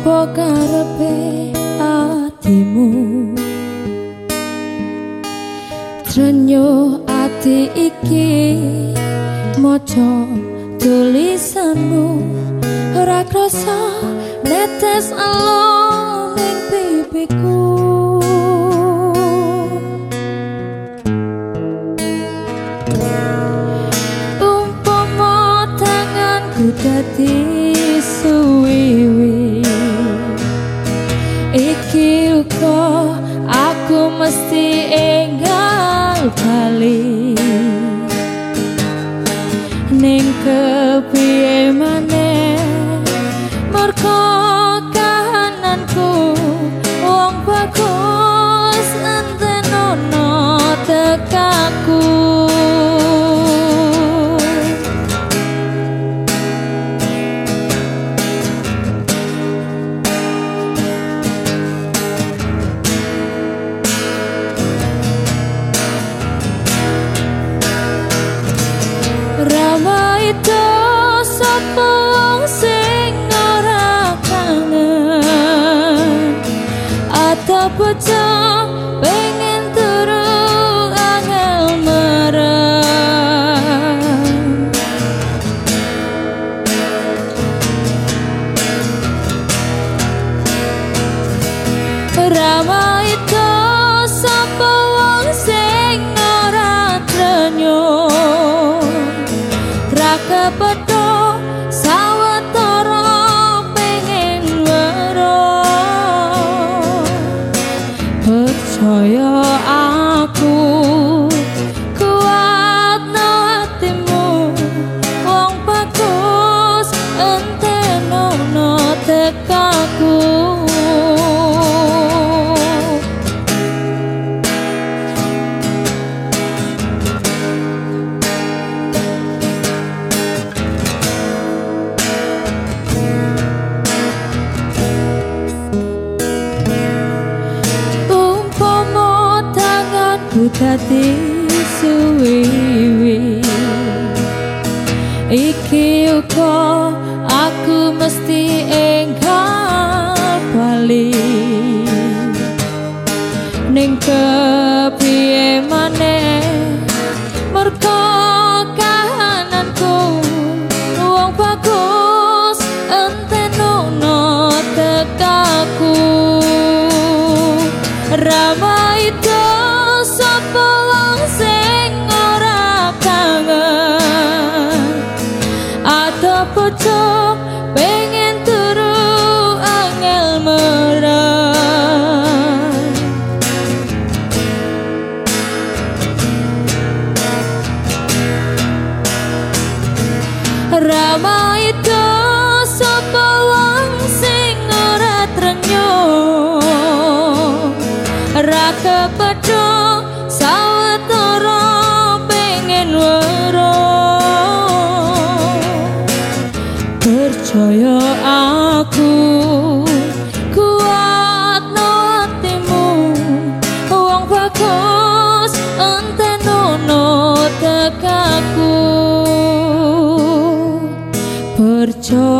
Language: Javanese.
Apa karepe atimu? Trenyo ati iki Moco tulisanmu. Ora krasa netes alon ing pipiku. Umpama tanganku dadi wong sing ora Atau bocah tanganku dadi suwiwi Iki uga aku Rama itu sapa wong sing ora trenyo Ra kepethuk sawetara pengen weruh. Percaya aku tekaku Percaya aku